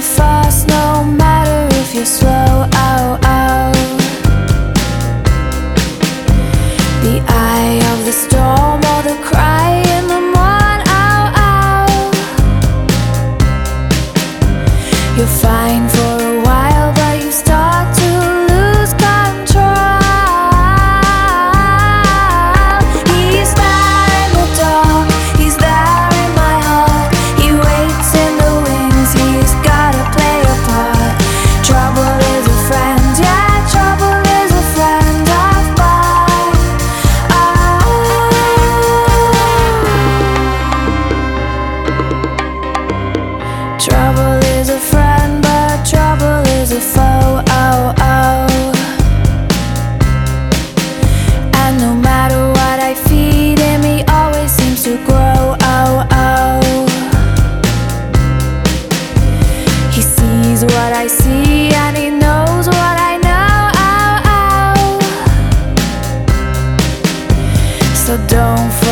fast, no matter if you're slow, ow, ow. The eye of the storm or the cry in the morn, ow, ow. You're fast so don't fall.